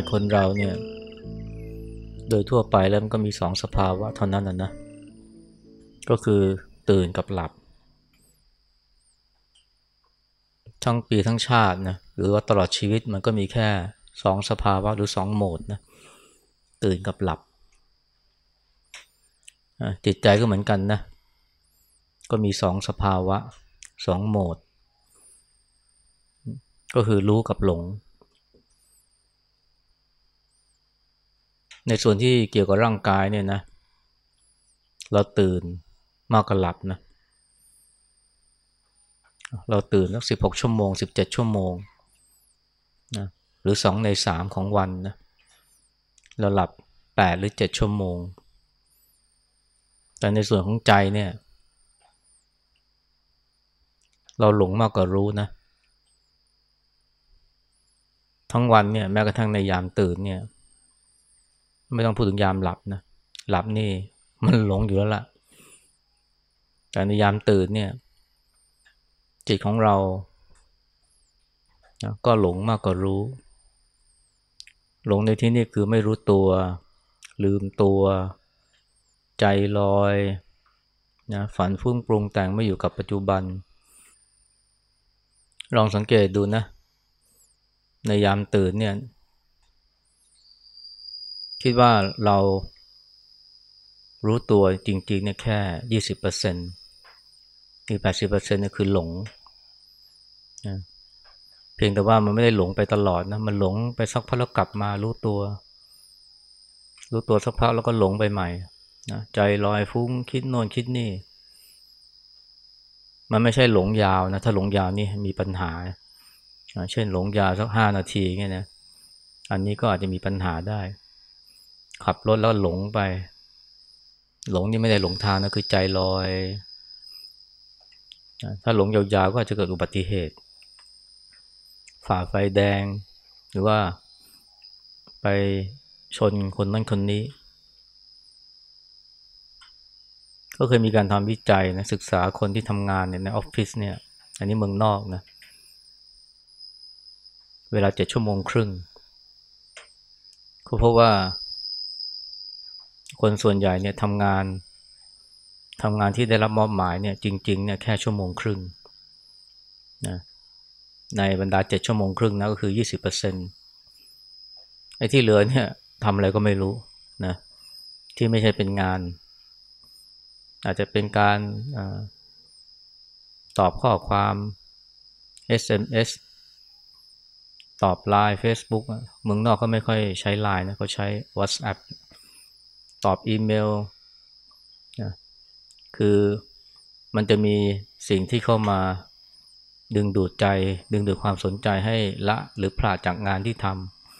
างกายคนเราเนี่ย โดยทั่วไปแล้วมันก็มีสองสภาวะเท่านั้นนะนะก็คือตื่นกับหลับ ทั้งปีทั้งชาตินะหรือว่าตลอดชีวิตมันก็มีแค่สองสภาวะหรือสองโหมดนะตื่นกับหลับจิตใจก็เหมือนกันนะ ก็มีสองสภาวะสองโหมด ก็คือรู้กับหลง ในส่วนที่เกี่ยวกับร่างกายเนี่ยนะ เราตื่นมากกว่าหลับนะ เราตื่นสักสิบหกชั่วโมงสิบเจ็ดชั่วโมงนะหรือสองในสามของวันนะ เราหลับแปดหรือเจ็ดชั่วโมง แต่ในส่วนของใจเนี่ย เราหลงมากกว่ารู้นะทั้งวันเนี่ยแม้กระทั่งในยามตื่นเนี่ย ไม่ต้องพูดถึงยามหลับนะ หลับนี่มันหลงอยู่แล้วล่ะ แต่ในยามตื่นเนี่ย จิตของเรานะก็หลงมากกว่ารู้ หลงในที่นี้คือไม่รู้ตัว ลืมตัว ใจลอยนะฝันฟุ้งปรุงแต่งไม่อยู่กับปัจจุบัน ลองสังเกตดูนะ ในยามตื่นเนี่ย คิดว่าเรารู้ตัวจริงๆเนี่ยแค่ยี่สิบเปอร์เซ็นต์อีกแปดสิบเปอร์เซ็นต์เนี่ยคือหลงนะเพียงแต่ว่ามันไม่ได้หลงไปตลอดนะ มันหลงไปสักพักแล้วกลับมารู้ตัว รู้ตัวสักพักแล้วก็หลงไปใหม่นะใจลอยฟุ้งคิดโน่นคิดนี่ มันไม่ใช่หลงยาวนะ ถ้าหลงยาวนี่มีปัญหา เช่นหลงยาวสักห้านาทีเงี้ยนะ อันนี้ก็อาจจะมีปัญหาได้ ขับรถแล้วหลงไป หลงนี่ไม่ได้หลงทางนะคือใจลอย ถ้าหลงยาวๆก็อาจจะเกิดอุบัติเหตุ ฝ่าไฟแดง หรือว่าไปชนคนนั้นคนนี้ ก็เคยมีการทำวิจัยนะศึกษาคนที่ทำงานเนี่ยในออฟฟิศเนี่ย อันนี้เมืองนอกนะ เวลาเจ็ดชั่วโมงครึ่งเขาพบว่า คนส่วนใหญ่เนี่ยทำงานทำงานที่ได้รับมอบหมายเนี่ยจริงๆเนี่ยแค่ชั่วโมงครึ่งนะในบรรดาเจ็ดชั่วโมงครึ่งนะก็คือยี่สิบเปอร์เซ็นต์ไอ้ที่เหลือเนี่ยทำอะไรก็ไม่รู้นะที่ไม่ใช่เป็นงาน อาจจะเป็นการอตอบข้อความ SMS ตอบไลน์ Facebook เมืองนอกก็ไม่ค่อยใช้ไลน์นะเขาใช้ WhatsApp ตอบอีเมลนะคือมันจะมีสิ่งที่เข้ามาดึงดูดใจ ดึงดูดความสนใจให้ละหรือพลาดจากงานที่ท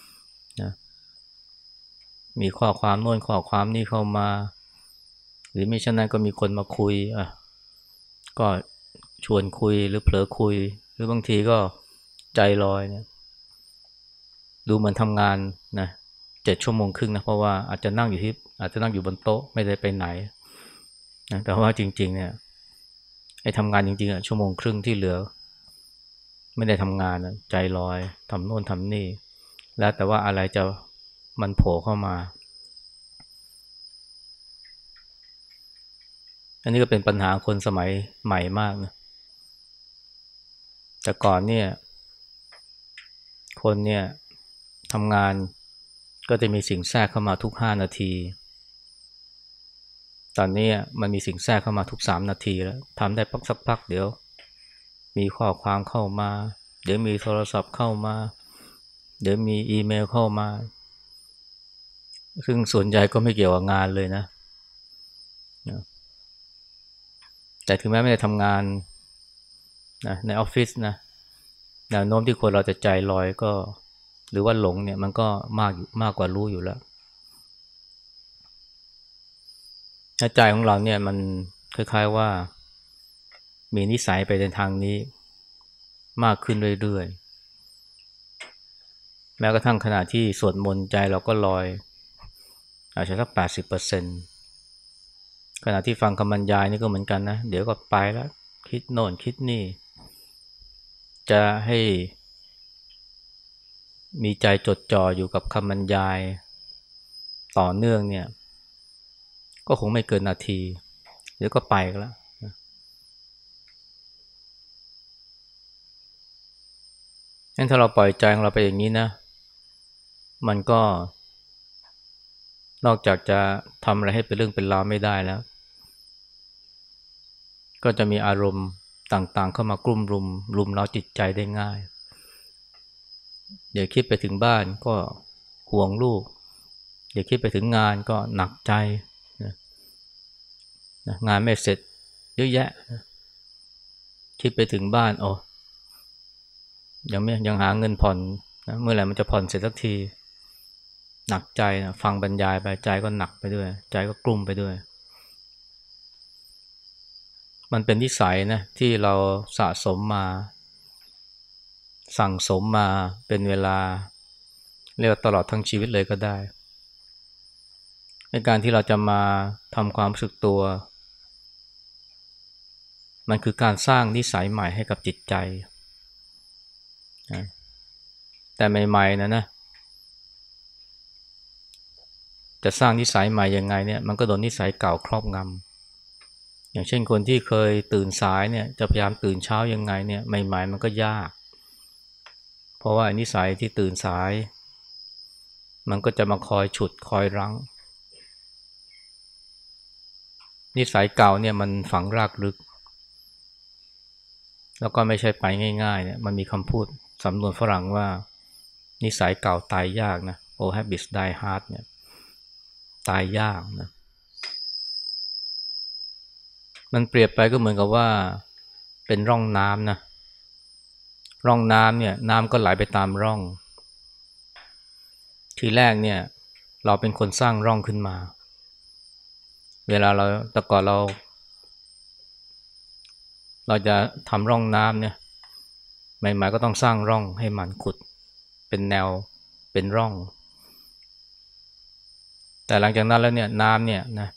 ำนะมีข้อความโน้นข้อความนี่เข้ามา หรือไม่เช่นนั้นก็มีคนมาคุยอะก็ชวนคุยหรือเผลอคุย หรือบางทีก็ใจลอยเนี่ยดูเหมือนทำงานนะ เจ็ดชั่วโมงครึ่งนะเพราะว่าอาจจะนั่งอยู่ที่อาจจะนั่งอยู่บนโต๊ะไม่ได้ไปไหนนะแต่ว่าจริง ๆ เนี่ยไอ้ทำงานจริงๆอะชั่วโมงครึ่งที่เหลือ ไม่ได้ทำงานใจลอยทำโน่นทำนี่ แล้วแต่ว่าอะไรจะมันโผล่เข้ามา อันนี้ก็เป็นปัญหาคนสมัยใหม่มากนะแต่ก่อนเนี่ย คนเนี่ยทำงาน ก็จะมีสิ่งแทรกเข้ามาทุกห้านาที ตอนนี้มันมีสิ่งแทรกเข้ามาทุกสามนาทีแล้วทำได้พักสักพักเดี๋ยว มีข้อความเข้ามา เดี๋ยวมีโทรศัพท์เข้ามา เดี๋ยวมีอีเมลเข้ามา ซึ่งส่วนใหญ่ก็ไม่เกี่ยวกับงานเลยนะ แต่ถึงแม้ไม่ได้ทำงานนะในออฟฟิศนะแนวโน้มที่คนเราจะใจลอยก็ หรือว่าหลงเนี่ยมันก็มากมากกว่ารู้อยู่แล้วใจของเราเนี่ยมันคล้าย ๆว่า มีนิสัยไปในทางนี้ มากขึ้นเรื่อยๆ แม้กระทั่งขณะที่สวดมนต์ใจเราก็ลอย อาจจะสักแปดสิบเปอร์เซ็นต์ขณะที่ฟังคำบรรยายนี่ก็เหมือนกันนะ เดี๋ยวก็ไปแล้ว คิดโน่นคิดนี่ จะให้ มีใจจดจ่ออยู่กับคำบรรยายต่อเนื่องเนี่ย ก็คงไม่เกินนาทีเดี๋ยวก็ไปแล้วงั้นถ้าเราปล่อยใจของเราไปอย่างนี้นะ มันก็ นอกจากจะทำอะไรให้เป็นเรื่องเป็นราวไม่ได้แล้ว ก็จะมีอารมณ์ต่างๆ เข้ามากลุ่มรุมรุมเราจิตใจได้ง่าย เดี๋ยวคิดไปถึงบ้านก็ห่วงลูก เดี๋ยวคิดไปถึงงานก็หนักใจนะงานไม่เสร็จเยอะแยะ คิดไปถึงบ้านโอ้ยังไม่ยังหาเงินผ่อนนะเมื่อไหร่มันจะผ่อนเสร็จสักที หนักใจนะฟังบรรยายไปใจก็หนักไปด้วย ใจก็กลุ้มไปด้วย มันเป็นนิสัยนะที่เราสะสมมา สั่งสมมาเป็นเวลา เรียกตลอดทั้งชีวิตเลยก็ได้ ในการที่เราจะมาทำความรู้สึกตัว มันคือการสร้างนิสัยใหม่ให้กับจิตใจ แต่ใหม่ๆนะนะจะสร้างนิสัยใหม่ยังไงเนี่ยมันก็โดนนิสัยเก่าครอบงำอย่างเช่นคนที่เคยตื่นสายเนี่ยจะพยายามตื่นเช้ายังไงเนี่ยใหม่ๆมันก็ยาก เพราะว่านิสัยที่ตื่นสาย มันก็จะมาคอยฉุดคอยรั้ง นิสัยเก่าเนี่ยมันฝังรากลึก แล้วก็ไม่ใช่ไปง่ายๆเนี่ยมันมีคำพูดสำนวนฝรั่งว่า นิสัยเก่าตายยากนะ old habits die hard เนี่ยตายยากนะมันเปรียบไปก็เหมือนกับว่าเป็นร่องน้ำนะ ร่องน้ำเนี่ยน้ำก็ไหลไปตามร่อง ทีแรกเนี่ยเราเป็นคนสร้างร่องขึ้นมา เวลาเราแต่ก่อนเรา เราจะทำร่องน้ำเนี่ยใหม่ๆก็ต้องสร้างร่องให้มันขุด เป็นแนวเป็นร่อง แต่หลังจากนั้นแล้วเนี่ยน้ำเนี่ยนะ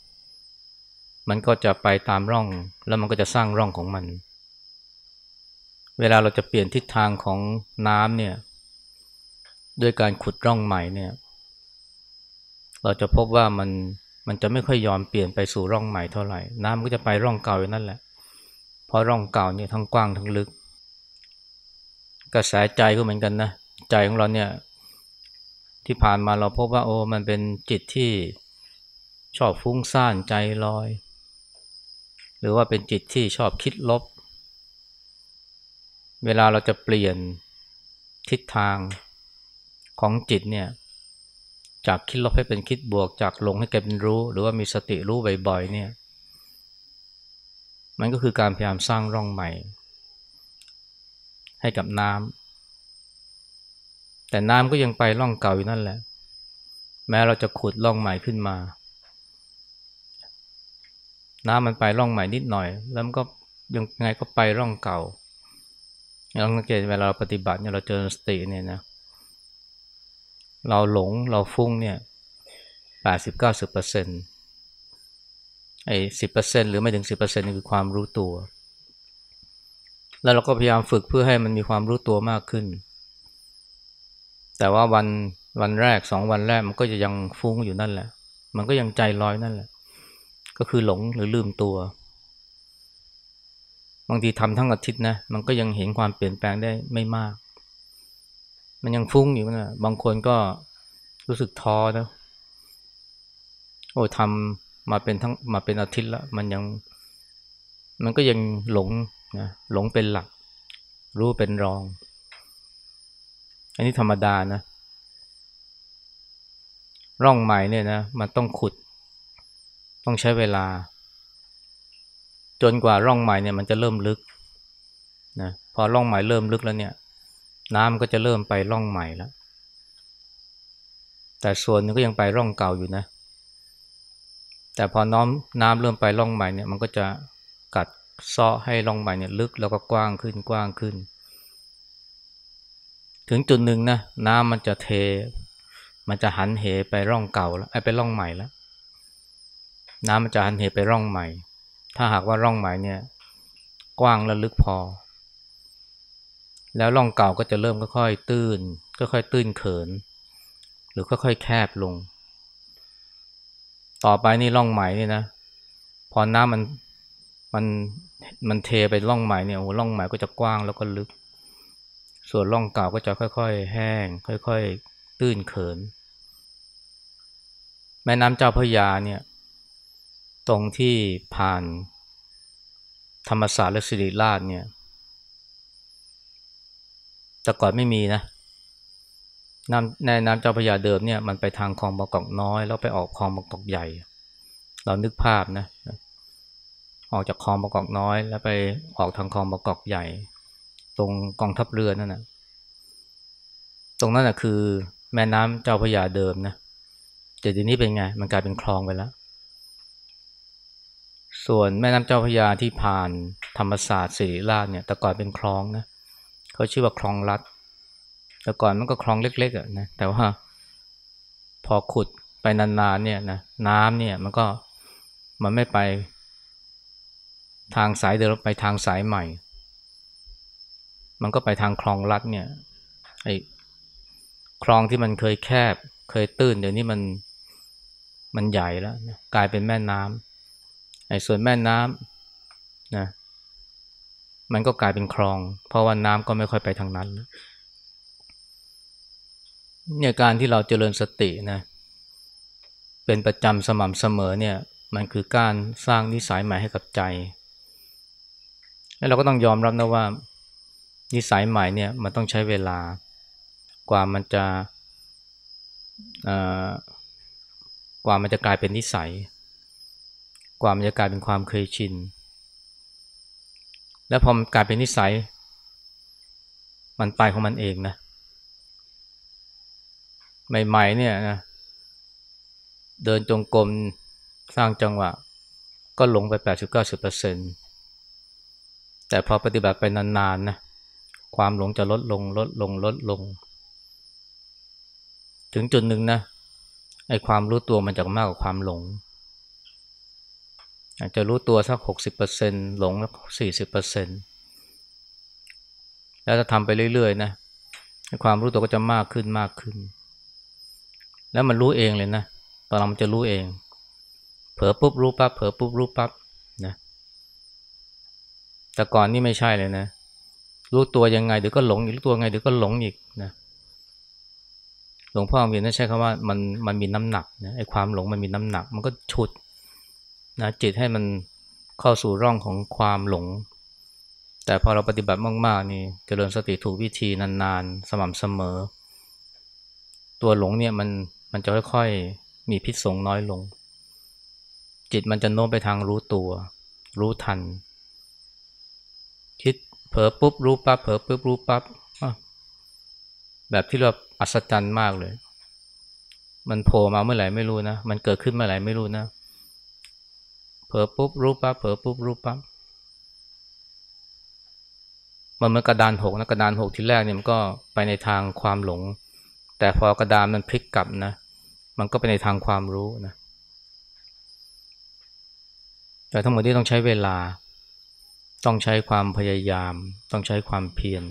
มันก็จะไปตามร่องแล้วมันก็จะสร้างร่องของมัน เวลาเราจะเปลี่ยนทิศทางของน้ำเนี่ยด้วยการขุดร่องใหม่เนี่ย เราจะพบว่ามันมันจะไม่ค่อยยอมเปลี่ยนไปสู่ร่องใหม่เท่าไหร่ น้ำก็จะไปร่องเก่าอยู่นั่นแหละเพราะร่องเก่าเนี่ยทั้งกว้างทั้งลึก กระแสใจก็เหมือนกันนะใจของเราเนี่ยที่ผ่านมาเราพบว่าโอ้มันเป็นจิตที่ชอบฟุ้งซ่านใจลอย หรือว่าเป็นจิตที่ชอบคิดลบ เวลาเราจะเปลี่ยนทิศทางของจิตเนี่ยจากคิดลบให้เป็นคิดบวกจากลงให้กลายเป็นรู้ หรือว่ามีสติรู้บ่อยๆเนี่ยมันก็คือการพยายามสร้างร่องใหม่ ให้กับน้ำแต่น้ำก็ยังไปร่องเก่าอยู่นั่นแหละ แม้เราจะขุดร่องใหม่ขึ้นมา น้ำมันไปร่องใหม่นิดหน่อย แล้วมันก็ยังไงก็ไปร่องเก่า เราสังเกตเวลาเราปฏิบัติเนี่ยเราเจอสติเนี่ยนะเราหลงเราฟุ้งเนี่ยแปดสิบเก้าสิบเปอร์เซ็นต์ไอ้สิบเปอร์เซ็นต์หรือไม่ถึงสิบเปอร์เซ็นต์นี่คือความรู้ตัว แล้วเราก็พยายามฝึกเพื่อให้มันมีความรู้ตัวมากขึ้น แต่ว่าวันวันแรกสองวันแรกมันก็จะยังฟุ้งอยู่นั่นแหละ มันก็ยังใจลอยนั่นแหละ ก็คือหลงหรือลืมตัว บางทีทำทั้งอาทิตย์นะมันก็ยังเห็นความเปลี่ยนแปลงได้ไม่มาก มันยังฟุ้งอยู่นะบางคนก็รู้สึกท้อนะโอ้ทำมาเป็นทั้งมาเป็นอาทิตย์ล้วมันยัง มันก็ยังหลงนะหลงเป็นหลัก รู้เป็นรอง อันนี้ธรรมดานะ ร่องใหม่เนี่ยนะ มันต้องขุด ต้องใช้เวลา จนกว่าร่องใหม่เนี่ยมันจะเริ่มลึกนะพอร่องใหม่เริ่มลึกแล้วเนี่ย น้ำก็จะเริ่มไปร่องใหม่แล้ว แต่ส่วนนึงก็ยังไปร่องเก่าอยู่นะ แต่พอน้อมน้ำเริ่มไปร่องใหม่เนี่ย มันก็จะกัดซาะให้ร่องใหม่เนี่ยลึกแล้วก็กว้างขึ้นกว้างขึ้น ถึงจุดหนึ่งนะน้ำมันจะเท มันจะหันเหไปร่องเก่าแล้วไอ้ไปร่องใหม่แล้ว น้ำมันจะหันเหไปร่องใหม่ ถ้าหากว่าร่องใหม่เนี่ยกว้างและลึกพอ แล้วร่องเก่าก็จะเริ่มค่อยๆตื้นค่อยๆตื้นเขิน หรือค่อยๆแคบลง ต่อไปนี่ร่องใหม่นี่นะพอน้ำมันมันมันเทไปร่องใหม่เนี่ยโอ้ร่องใหม่ก็จะกว้างแล้วก็ลึก ส่วนร่องเก่าก็จะค่อยๆ แห้ง ค่อย ๆ ตื้นเขิน แม่น้ำเจ้าพระยาเนี่ย ตรงที่ผ่านธรรมศาสตร์และศิริราชเนี่ย แต่ก่อนไม่มีนะน้ำในน้ำเจ้าพระยาเดิมเนี่ยมันไปทางคลองบางกอกน้อย แล้วไปออกคลองบางกอกใหญ่ เรานึกภาพนะ ออกจากคลองบางกอกน้อย แล้วไปออกทางคลองบางกอกใหญ่ ตรงกองทัพเรือนั่นนะตรงนั้นนะคือ แม่น้ำเจ้าพระยาเดิมนะแต่ทีนี้เป็นไง มันกลายเป็นคลองไปแล้ว ส่วนแม่น้ำเจ้าพระยาที่ผ่านธรรมศาสตร์ศิริราชเนี่ยแต่ก่อนเป็นคลองนะเขาชื่อว่าคลองลัดแต่ก่อนมันก็คลองเล็กๆอะนะแต่ว่าพอขุดไปนานๆเนี่ยนะน้ำเนี่ยมันก็มันไม่ไปทางสายเดิมไปทางสายใหม่ มันก็ไปทางคลองลัดเนี่ยไอ้คลองที่มันเคยแคบ เคยตื้นเดี๋ยวนี้มันมันใหญ่แล้ว กลายเป็นแม่น้ำ ไอ้ส่วนแม่น้ำนะมันก็กลายเป็นคลอง เพราะว่าน้ำก็ไม่ค่อยไปทางนั้นเนี่ยการที่เราเจริญสตินะเป็นประจำสม่ำเสมอเนี่ยมันคือการสร้างนิสัยใหม่ให้กับใจ แล้วเราก็ต้องยอมรับนะว่า นิสัยใหม่เนี่ยมันต้องใช้เวลากว่ามันจะกว่ามันจะกลายเป็นนิสัย กว่ามันจะกลายเป็นความเคยชิน แล้วพอมันกลายเป็นนิสัย มันไปของมันเองนะ ใหม่ๆเนี่ยนะเดินจงกรมสร้างจังหวะ ก็หลงไป80-90%แต่พอปฏิบัติไปนานๆนะความหลงจะลดลงลดลงลดลง ถึงจุดหนึ่งนะไอ้ความรู้ตัวมันจะมากกว่าความหลง อาจจะรู้ตัวสักหกสิบเปอร์เซ็นหลงสี่สิบเปอร์เซ็นแล้วถ้าทำไปเรื่อยๆนะความรู้ตัวก็จะมากขึ้นมากขึ้น แล้วมันรู้เองเลยนะตอนเรามันจะรู้เอง เผลอปุ๊บรู้ปั๊บเผลอปุ๊บรู้ปั๊บนะแต่ก่อนนี่ไม่ใช่เลยนะ รู้ตัวยังไงเดี๋ยวก็หลงอีกรู้ตัวไงเดี๋ยวก็หลงอีกนะหลวงพ่อเรียนนั่นใช้คำว่ามันมันมีน้ำหนักนะไอ้ความหลงมันมีน้ำหนัก มันก็ฉุด นะจิตให้มันเข้าสู่ร่องของความหลง แต่พอเราปฏิบัติมาก ๆ นี่จเจริญสติถูกวิธีนานๆ สม่ำเสมอ ตัวหลงเนี่ยมันมันจะค่อยๆ มีพิษสงน้อยลง จิตมันจะโน้มไปทางรู้ตัว รู้ทัน คิดเผลอปุ๊บรู้ปั๊บเผลอปุ๊บรู้ปั๊บแบบที่เราอัศจรรย์มากเลย มันโผล่มาเมื่อไหร่ไม่รู้นะ มันเกิดขึ้นเมื่อไหร่ไม่รู้นะ ผลอปุ๊บรู้ปั๊บเผลอปุ๊บรู้ปั๊บมันเหมือนกระดานหกนะกระดานหกที่แรกเนี่ยมันก็ไปในทางความหลง แต่พอกระดานมันพลิกกลับนะ มันก็ไปในทางความรู้นะแต่ทั้งหมดที่ต้องใช้เวลา ต้องใช้ความพยายาม ต้องใช้ความเพียร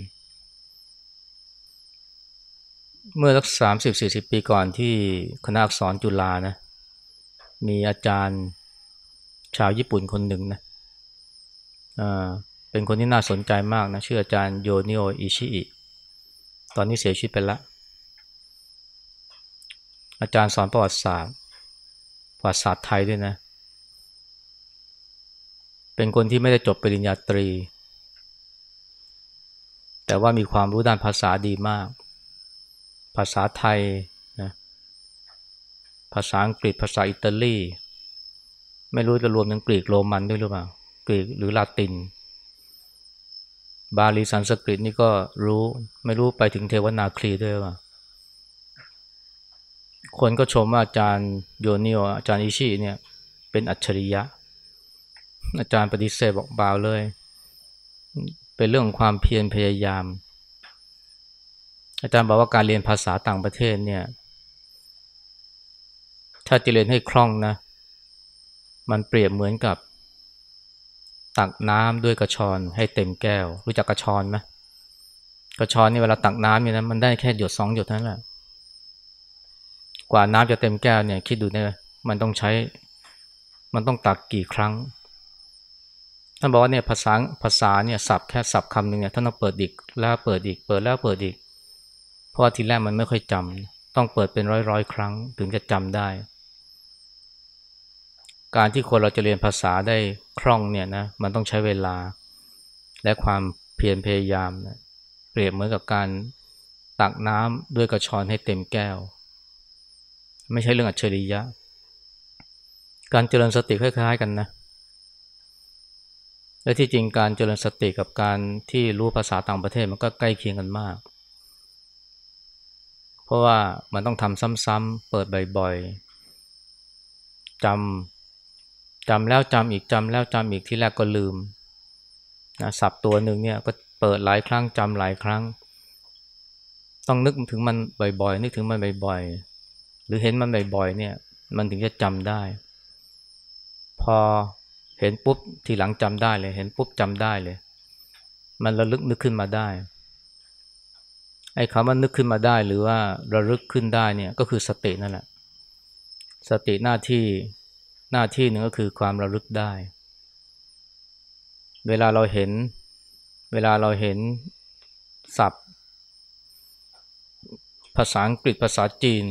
เมื่อสักสามสิบสี่สิบปีก่อนที่คณะอักษรจุฬานะมีอาจารย์ ชาวญี่ปุ่นคนหนึ่งนะเป็นคนที่น่าสนใจมากนะชื่ออาจารย์โยเนโอะ อิชิอิตอนนี้เสียชีวิตไปแล้วอาจารย์สอนประวัติศาสตร์ประวัติศาสตร์ไทยด้วยนะ เป็นคนที่ไม่ได้จบปริญญาตรี แต่ว่ามีความรู้ด้านภาษาดีมาก ภาษาไทยนะภาษาอังกฤษภาษาอิตาลี ไม่รู้จะรวมถึงกรีกโรมันด้วยหรือเปล่ากรีกหรือลาติน บาลีสันสกฤตนี่ก็รู้ไม่รู้ไปถึงเทวนาคลีด้วยว่าคนก็ชมว่าอาจารย์โยนิโออาจารย์อิชิเนี่ยเป็นอัจฉริยะ อาจารย์ปฏิเสธบอกเบาเลย เป็นเรื่องของความเพียรพยายาม อาจารย์บอกว่าการเรียนภาษาต่างประเทศเนี่ย ถ้าจะเรียนให้คล่องนะ มันเปรียบเหมือนกับ ตักน้ำด้วยกระชอนให้เต็มแก้ว รู้จักกระชอนไหมกระชอนนี่เวลาตักน้ำเนี่ยนะมันได้แค่หยดสองหยดเท่านั้นแหละกว่าน้ำจะเต็มแก้วเนี่ยคิดดูเนี่ยมันต้องใช้ มันต้องตักกี่ครั้งท่านบอกว่าเนี่ยภาษาภาษาเนี่ยสับแค่สับคำหนึ่งเนี่ยท่านต้องเปิดอีกแล้วเปิดอีก เปิดแล้วเปิดอีก เพราะทีแรกมันไม่ค่อยจำต้องเปิดเป็นร้อยร้อยครั้งถึงจะจำได้ การที่คนเราจะเรียนภาษาได้คล่องเนี่ยนะมันต้องใช้เวลา และความเพียรพยายามนะเปรียบเหมือนกับการตักน้ำด้วยกระชอนให้เต็มแก้ว ไม่ใช่เรื่องอัจฉริยะ การเจริญสติคล้ายๆกันนะและที่จริงการเจริญสติกับการที่รู้ภาษาต่างประเทศมันก็ใกล้เคียงกันมาก เพราะว่ามันต้องทำซ้ำๆเปิดบ่อยๆจำ จำแล้วจำอีกจำแล้วจำอีกที่แรกก็ลืมนะสับตัวหนึ่งเนี่ยก็เปิดหลายครั้งจำหลายครั้ง ต้องนึกถึงมันบ่อยๆ นึกถึงมันบ่อยๆ หรือเห็นมันบ่อยๆเนี่ย มันถึงจะจำได้ พอเห็นปุ๊บทีหลังจำได้เลย เห็นปุ๊บจำได้เลย มันระลึกนึกขึ้นมาได้ไอ้คำว่านึกขึ้นมาได้หรือว่าระลึกขึ้นได้เนี่ยก็คือสตินั่นแหละ สติหน้าที่ หน้าที่หนึ่งก็คือความระลึกได้ เวลาเราเห็น เวลาเราเห็นศัพท์ ภาษาอังกฤษภาษาจีน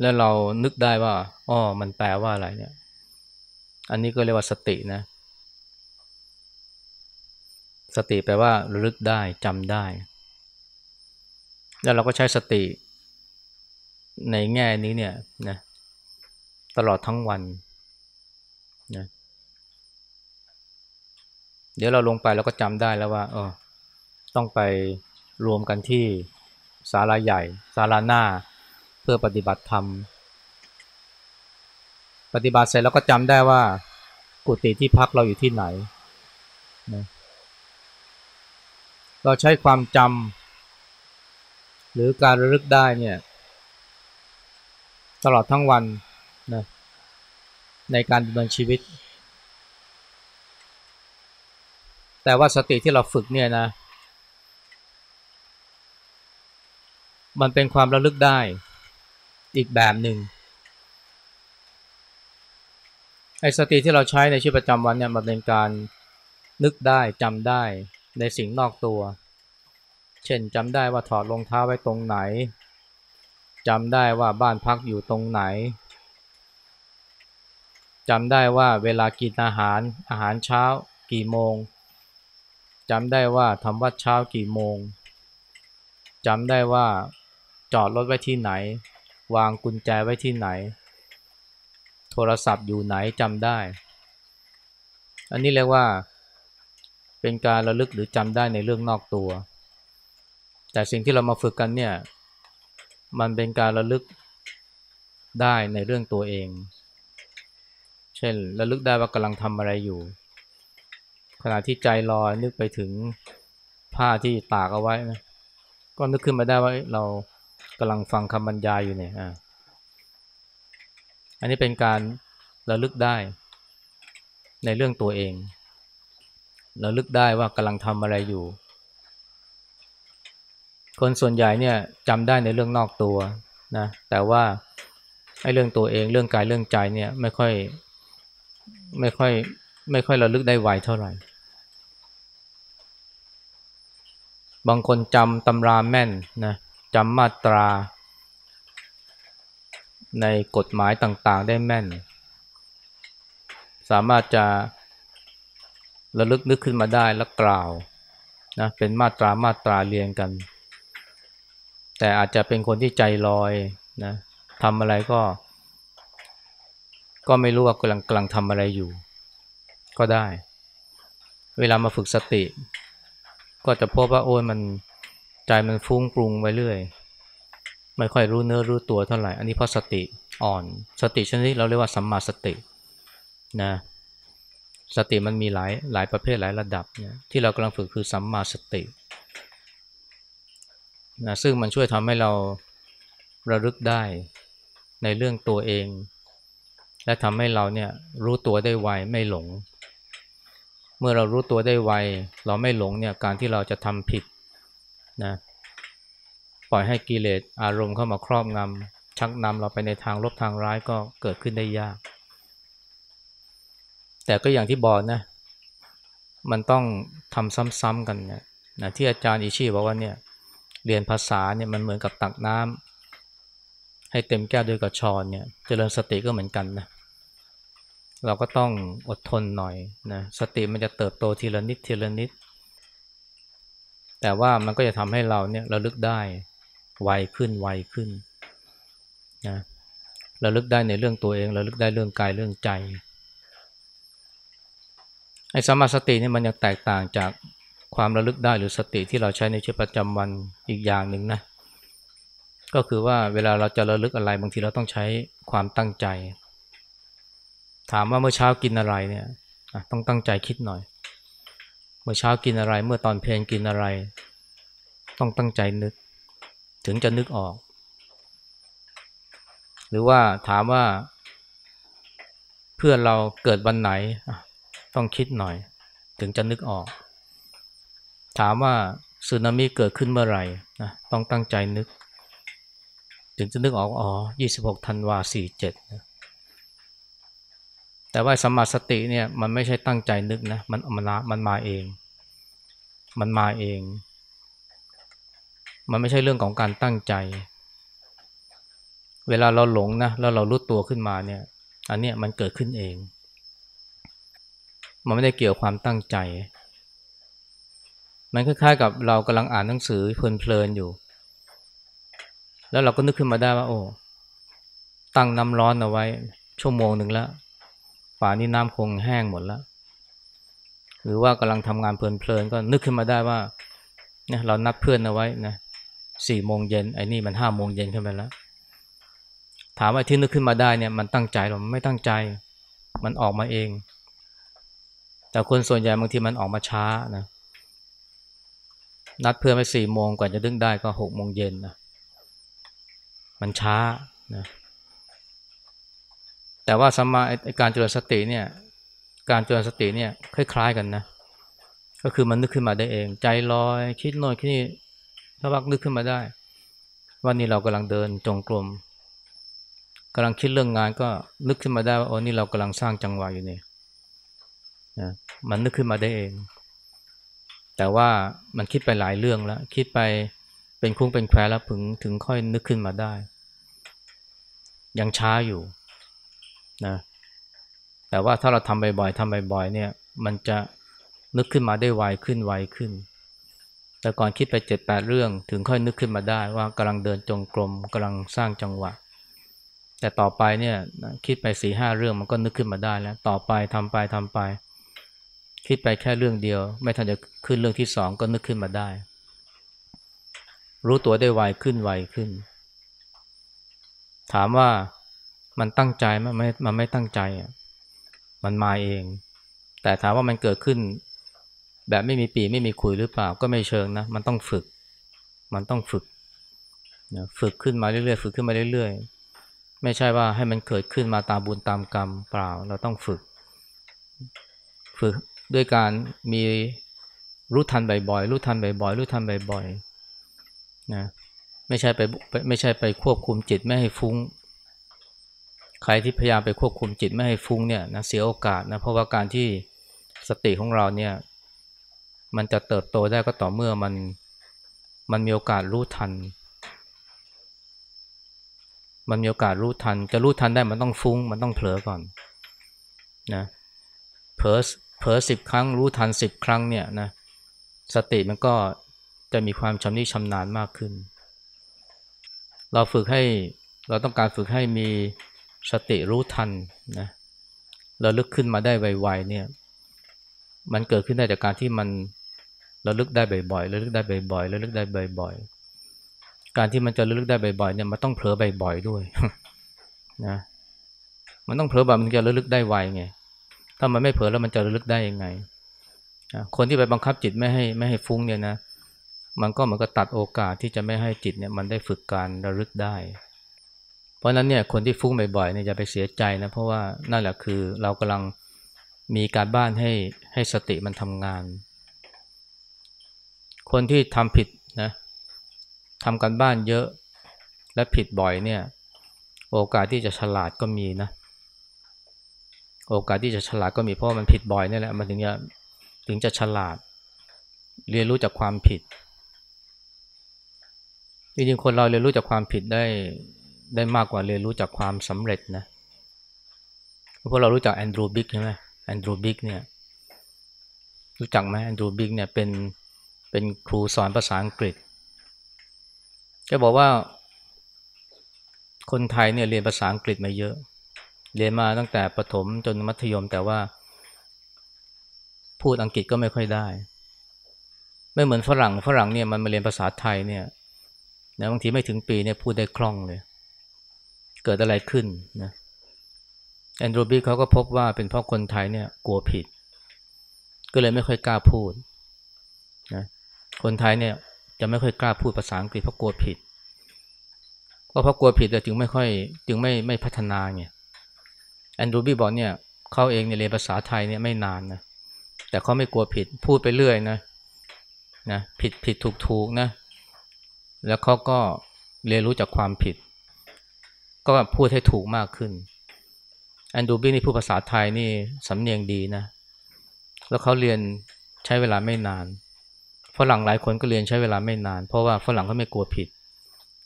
แล้วเรานึกได้ว่าอ๋อมันแปลว่าอะไรเนี่ย อันนี้ก็เรียกว่าสตินะ สติแปลว่าระลึกได้จำได้ แล้วเราก็ใช้สติในแง่นี้เนี่ยนะ ตลอดทั้งวันนะเดี๋ยวเราลงไปเราก็จำได้แล้วว่าเออต้องไปรวมกันที่ศาลาใหญ่ศาลาหน้าเพื่อปฏิบัติธรรม ปฏิบัติเสร็จแล้วก็จำได้ว่ากุฏิที่พักเราอยู่ที่ไหนนะเราใช้ความจำหรือการระลึกได้เนี่ยตลอดทั้งวัน นะในการดำเนินชีวิต แต่ว่าสติที่เราฝึกเนี่ยนะ มันเป็นความระลึกได้อีกแบบหนึ่งไอ้สติที่เราใช้ในชีวิตประจำวันเนี่ยมันเป็นการนึกได้จำได้ในสิ่งนอกตัว เช่นจำได้ว่าถอดรองเท้าไว้ตรงไหนจำได้ว่าบ้านพักอยู่ตรงไหน จำได้ว่าเวลากินอาหารอาหารเช้ากี่โมงจำได้ว่าทำวัดเช้ากี่โมงจำได้ว่าจอดรถไว้ที่ไหน วางกุญแจไว้ที่ไหน โทรศัพท์อยู่ไหนจำได้ อันนี้เรียกว่าเป็นการระลึกหรือจำได้ในเรื่องนอกตัว แต่สิ่งที่เรามาฝึกกันเนี่ย มันเป็นการระลึกได้ในเรื่องตัวเอง เช่นระลึกได้ว่ากำลังทำอะไรอยู่ ขณะที่ใจลอยนึกไปถึงผ้าที่ตากเอาไว้นะก็นึกขึ้นมาได้ว่าเรากำลังฟังคำบรรยายอยู่เนี่ยอ่าอันนี้เป็นการระลึกได้ในเรื่องตัวเองระลึกได้ว่ากำลังทำอะไรอยู่ คนส่วนใหญ่เนี่ยจำได้ในเรื่องนอกตัวนะแต่ว่าไอ้เรื่องตัวเองเรื่องกายเรื่องใจเนี่ยไม่ค่อย ไม่ค่อยไม่ค่อยระลึกได้ไวเท่าไหร่ บางคนจำตำราแม่นนะจำมาตรา ในกฎหมายต่างๆได้แม่น สามารถจะระลึกนึกขึ้นมาได้และกล่าวนะเป็นมาตรามาตราเรียงกัน แต่อาจจะเป็นคนที่ใจลอยนะทำอะไรก็ ก็ไม่รู้ว่ากำลังกำลังทำอะไรอยู่ ก็ได้ เวลามาฝึกสติ ก็จะพบว่าโอ้ยมันใจมันฟุ้งปรุงไปเรื่อย ไม่ค่อยรู้เนื้อรู้ตัวเท่าไหร่ อันนี้เพราะสติอ่อน สติชนิดเราเรียกว่าสัมมาสตินะสติมันมีหลายหลายประเภทหลายระดับเนี่ยที่เรากำลังฝึกคือสัมมาสตินะซึ่งมันช่วยทำให้เราระลึกได้ในเรื่องตัวเอง และทำให้เราเนี่ยรู้ตัวได้ไวไม่หลง เมื่อเรารู้ตัวได้ไว เราไม่หลงเนี่ยการที่เราจะทำผิดนะปล่อยให้กิเลสอารมณ์เข้ามาครอบงำชักนำเราไปในทางลบทางร้ายก็เกิดขึ้นได้ยาก แต่ก็อย่างที่บอกนะ มันต้องทำซ้ำๆกันนะที่อาจารย์อิชิบอกว่าเนี่ยเรียนภาษาเนี่ยมันเหมือนกับตักน้ำ ให้เต็มแก้วด้วยกระชอนเนี่ยเจริญสติก็เหมือนกันนะเราก็ต้องอดทนหน่อยนะสติมันจะเติบโตทีละนิดทีละนิด แต่ว่ามันก็จะทำให้เราเนี่ยระลึกได้ไวขึ้นไวขึ้นนะระลึกได้ในเรื่องตัวเองระลึกได้เรื่องกายเรื่องใจไอ้สมาสตินี่มันยังแตกต่างจากความระลึกได้หรือสติที่เราใช้ในชีวิตประจำวันอีกอย่างหนึ่งนะ ก็คือว่าเวลาเราจะระลึกอะไรบางทีเราต้องใช้ความตั้งใจ ถามว่าเมื่อเช้ากินอะไรเนี่ยต้องตั้งใจคิดหน่อย เมื่อเช้ากินอะไร เมื่อตอนเพลงกินอะไร ต้องตั้งใจนึก ถึงจะนึกออก หรือว่าถามว่า เพื่อนเราเกิดวันไหน ต้องคิดหน่อย ถึงจะนึกออก ถามว่าสึนามิเกิดขึ้นเมื่อไหร่นะต้องตั้งใจนึก ถึงจะนึกออกอ๋อ26ธันวา47นะแต่ว่าสมาสติเนี่ยมันไม่ใช่ตั้งใจนึกนะมันมันมันมาเอง มันมาเอง มันไม่ใช่เรื่องของการตั้งใจ เวลาเราหลงนะแล้วเรารู้ตัวขึ้นมาเนี่ยอันเนี้ยมันเกิดขึ้นเอง มันไม่ได้เกี่ยวความตั้งใจ มันคล้ายๆกับเรากำลังอ่านหนังสือเพลินๆอยู่ แล้วเราก็นึกขึ้นมาได้ว่า โอ้ ตั้งน้ำร้อนเอาไว้ ชั่วโมงหนึ่งแล้วป่านี้น้ำคงแห้งหมดแล้ว หรือว่ากำลังทำงานเพลินๆก็นึกขึ้นมาได้ว่าเนี่ยเรานัดเพื่อนเอาไว้นะสี่โมงเย็นไอ้นี่มันห้าโมงเย็นขึ้นไปแล้ว ถามว่าที่นึกขึ้นมาได้เนี่ยมันตั้งใจหรือไม่ตั้งใจ มันออกมาเอง แต่คนส่วนใหญ่บางทีมันออกมาช้านะนัดเพื่อนไปสี่โมงกว่าจะดึงได้ก็หกโมงเย็นนะ มันช้านะแต่ว่าสมาการเจริญสติเนี่ยการเจริญสติเนี่ยคล้ายๆกันนะ ก็คือมันนึกขึ้นมาได้เอง ใจลอยคิดโน่นคิดนี่ถ้าวักนึกขึ้นมาได้ว่านี่เรากำลังเดินจงกรมกำลังคิดเรื่องงานก็นึกขึ้นมาได้ว่าโอ้นี่เรากำลังสร้างจังหวะอยู่นี่นะมันนึกขึ้นมาได้เอง แต่ว่ามันคิดไปหลายเรื่องแล้ว คิดไป เป็นคุ้งเป็นแควแล้วถึงถึงค่อยนึกขึ้นมาได้ ยังช้าอยู่นะแต่ว่าถ้าเราทำบ่อยๆทำบ่อยๆเนี่ย มันจะนึกขึ้นมาได้ไวขึ้นไวขึ้น แต่ก่อนคิดไปเจ็ดแปดเรื่องถึงค่อยนึกขึ้นมาได้ว่ากำลังเดินจงกรมกำลังสร้างจังหวะ แต่ต่อไปเนี่ยคิดไปสี่ห้าเรื่องมันก็นึกขึ้นมาได้แล้ว ต่อไปทำไปทำไป คิดไปแค่เรื่องเดียว ไม่ทันจะขึ้นเรื่องที่สองก็นึกขึ้นมาได้ รู้ตัวได้ไวขึ้นไวขึ้น ถามว่ามันตั้งใจมันไม่มันไม่ตั้งใจอะมันมาเอง แต่ถามว่ามันเกิดขึ้น แบบไม่มีปีไม่มีคุยหรือเปล่าก็ไม่เชิงนะ มันต้องฝึก มันต้องฝึกนะฝึกขึ้นมาเรื่อยๆฝึกขึ้นมาเรื่อยๆ ไม่ใช่ว่าให้มันเกิดขึ้นมาตามบุญตามกรรมเปล่า เราต้องฝึก ฝึกด้วยการมีรู้ทันบ่อยๆรู้ทันบ่อยๆรู้ทันบ่อยๆ นะไม่ใช่ไปไม่ใช่ไปควบคุมจิตไม่ให้ฟุ้ง ใครที่พยายามไปควบคุมจิตไม่ให้ฟุ้งเนี่ยนะเสียโอกาสนะเพราะว่าการที่สติของเราเนี่ยมันจะเติบโตได้ก็ต่อเมื่อมันมันมีโอกาสรู้ทัน มันมีโอกาสรู้ทัน จะรู้ทันได้มันต้องฟุ้ง มันต้องเผลอก่อนนะเผลอเผลอสิบครั้งรู้ทันสิบครั้งเนี่ยนะสติมันก็ จะมีความชำนิชำนาญมากขึ้น เราฝึกให้เราต้องการฝึกให้มีสติรู้ทันนะเราลึกขึ้นมาได้ไวๆเนี่ย มันเกิดขึ้นได้จากการที่มันเราลึกได้บ่อยๆเราลึกได้บ่อยๆเราลึกได้บ่อยๆ การที่มันจะลึกได้บ่อยๆเนี่ยมันต้องเผลอบ่อยๆด้วยนะมันต้องเผลอบ่อยมันจะลึกได้ไวไงถ้ามันไม่เผลอแล้วมันจะลึกได้ยังไงคนที่ไปบังคับจิตไม่ให้ไม่ให้ฟุ้งเนี่ยนะ มันก็เหมือนกับตัดโอกาสที่จะไม่ให้จิตเนี่ยมันได้ฝึกการระลึกได้ เพราะนั้นเนี่ยคนที่ฟุ้งบ่อยๆเนี่ยอย่าไปเสียใจนะเพราะว่านั่นแหละคือเรากำลังมีการบ้านให้ให้สติมันทำงาน คนที่ทำผิดนะทำกันบ้านเยอะและผิดบ่อยเนี่ย โอกาสที่จะฉลาดก็มีนะ โอกาสที่จะฉลาดก็มีเพราะมันผิดบ่อยนี่แหละมันถึงจะถึงจะฉลาด เรียนรู้จากความผิด จริงๆคนเราเรียนรู้จากความผิดได้ได้มากกว่าเรียนรู้จากความสำเร็จนะเพราะเรารู้จัก Andrew Biggs ใช่ไหม Andrew Biggs เนี่ยรู้จักไหม Andrew Biggs เนี่ยเป็นเป็นครูสอนภาษาอังกฤษแกบอกว่า คนไทยเนี่ยเรียนภาษาอังกฤษมาเยอะ เรียนมาตั้งแต่ประถมจนมัธยมแต่ว่า พูดอังกฤษก็ไม่ค่อยได้ ไม่เหมือนฝรั่งฝรั่งเนี่ยมันมาเรียนภาษาไทยเนี่ย นะบางทีไม่ถึงปีเนี่ยพูดได้คล่องเลย เกิดอะไรขึ้นนะ Andrew Biggs เขาก็พบว่าเป็นเพราะคนไทยเนี่ยกลัวผิด ก็เลยไม่ค่อยกล้าพูดนะคนไทยเนี่ยจะไม่ค่อยกล้าพูดภาษาอังกฤษเพราะกลัวผิดก็เพราะกลัวผิดแต่จึงไม่ค่อยจึงไม่ไม่พัฒนาไง Andrew Biggs บอกเนี่ยเขาเองเนี่ยเรียนภาษาไทยเนี่ยไม่นานนะแต่เขาไม่กลัวผิดพูดไปเรื่อยนะนะผิดผิดถูกถูกนะ แล้วเขาก็เรียนรู้จากความผิด ก็พูดให้ถูกมากขึ้นแอนดูบี้นี่พูดภาษาไทยนี่สำเนียงดีนะ แล้วเขาเรียนใช้เวลาไม่นานฝรั่งหลายคนก็เรียนใช้เวลาไม่นาน เพราะว่าฝรั่งเขาไม่กลัวผิด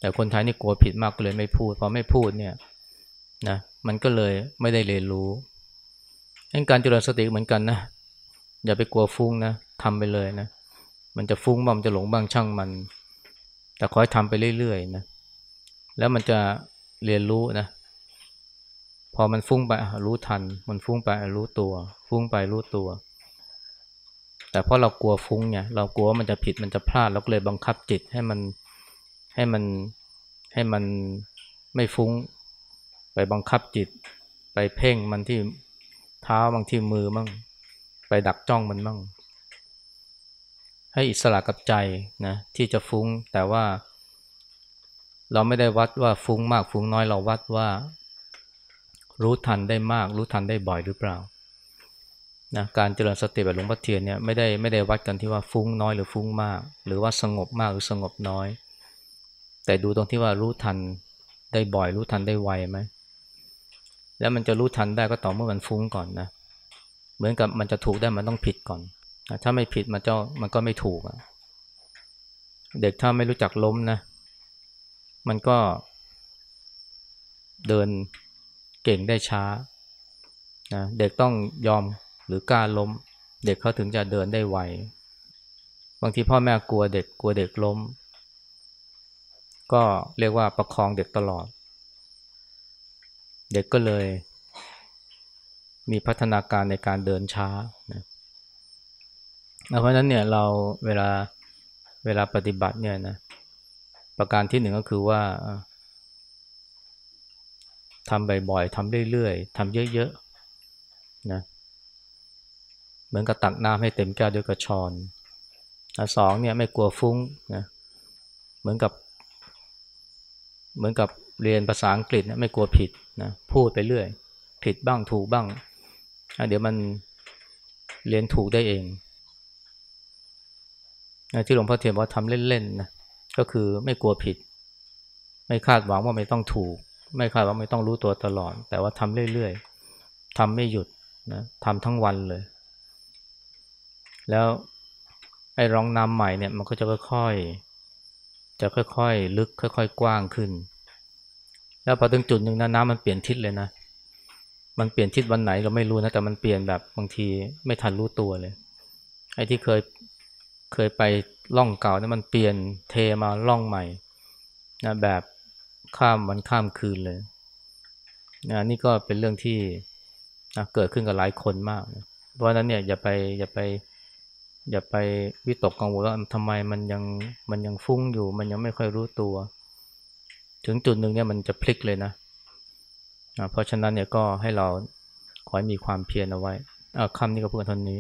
แต่คนไทยนี่กลัวผิดมากก็เลยไม่พูดพอไม่พูดเนี่ยนะมันก็เลยไม่ได้เรียนรู้งการเจริญสติเหมือนกันนะอย่าไปกลัวฟุ้งนะทำไปเลยนะ มันจะฟุ้งบ้างจะหลงบ้างช่างมัน แต่ขอให้ทำไปเรื่อยๆนะ แล้วมันจะเรียนรู้นะ พอมันฟุ้งไปรู้ทัน มันฟุ้งไปรู้ตัว ฟุ้งไปรู้ตัว แต่เพราะเรากลัวฟุ้งเนี่ยเรากลัวว่ามันจะผิดมันจะพลาดเราก็เลยบังคับจิตให้มันให้มันให้มันไม่ฟุ้ง ไปบังคับจิต ไปเพ่งมันที่เท้าบางที่มือมั่งไปดักจ้องมันมั่ง ให้อิสระกับใจนะที่จะฟุ้งแต่ว่า เราไม่ได้วัดว่าฟุ้งมากฟุ้งน้อยเราวัดว่า รู้ทันได้มาก รู้ทันได้บ่อยหรือเปล่านะการเจริญสติแบบหลวงพ่อเทียนเนี่ยไม่ได้ไม่ได้วัดกันที่ว่าฟุ้งน้อยหรือฟุ้งมาก หรือว่าสงบมากหรือสงบน้อย แต่ดูตรงที่ว่ารู้ทันได้บ่อย รู้ทันได้ไวไหมแล้วมันจะรู้ทันได้ก็ต่อเมื่อมันฟุ้งก่อนนะเหมือนกับมันจะถูกได้มันต้องผิดก่อน ถ้าไม่ผิดมันจะมันก็ไม่ถูกเด็กถ้าไม่รู้จักล้มนะ มันก็เดินเก่งได้ช้านะเด็กต้องยอมหรือกล้าล้ม เด็กเขาถึงจะเดินได้ไวบางทีพ่อแม่กลัวเด็กกลัวเด็กล้ม ก็เรียกว่าประคองเด็กตลอด เด็กก็เลย มีพัฒนาการในการเดินช้านะ เพราะนั้นเนี่ยเราเวลาเวลาปฏิบัติเนี่ยนะประการที่หนึ่งก็คือว่าทำบ่อยๆทำเรื่อยๆทำเยอะๆนะเหมือนกับตักน้ำให้เต็มแก้วด้วยกระชอนอันสองเนี่ยไม่กลัวฟุ้งนะเหมือนกับ เหมือนกับเรียนภาษาอังกฤษนะไม่กลัวผิดนะพูดไปเรื่อย ผิดบ้างถูกบ้าง เดี๋ยวมันเรียนถูกได้เอง ที่หลวงพ่อเทียนว่าทำเล่นๆนะก็คือไม่กลัวผิด ไม่คาดหวังว่าไม่ต้องถูก ไม่คาดว่าไม่ต้องรู้ตัวตลอด แต่ว่าทำเรื่อยๆทำไม่หยุดนะทำทั้งวันเลย แล้วไอ้รองน้ำใหม่เนี่ยมันก็จะค่อยๆจะค่อยๆลึกค่อย ๆ กว้างขึ้น แล้วพอถึงจุดหนึ่งนะน้ำมันเปลี่ยนทิศเลยนะมันเปลี่ยนทิศวันไหนเราไม่รู้นะแต่มันเปลี่ยนแบบบางทีไม่ทันรู้ตัวเลยไอ้ที่เคย เคยไปล่องเก่าเนี่ยมันเปลี่ยนเทมาล่องใหม่นะแบบข้ามวันข้ามคืนเลยนะนี่ก็เป็นเรื่องที่นะเกิดขึ้นกับหลายคนมากนะเพราะฉะนั้นเนี่ยอย่าไปอย่าไปอย่าไปวิตกกังวลว่าทำไมมันยังมันยังฟุ้งอยู่ มันยังไม่ค่อยรู้ตัว ถึงจุดหนึ่งเนี่ยมันจะพลิกเลยนะนะเพราะฉะนั้นเนี่ยก็ให้เราขอให้มีความเพียรเอาไว้คำนี้ก็พูดเท่านี้